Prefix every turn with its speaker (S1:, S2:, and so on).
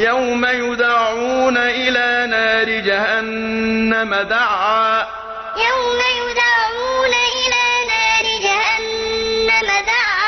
S1: يوم يدعون إلى نار جهنم دعا. يوم يدعون إلى نار جهنم دعا.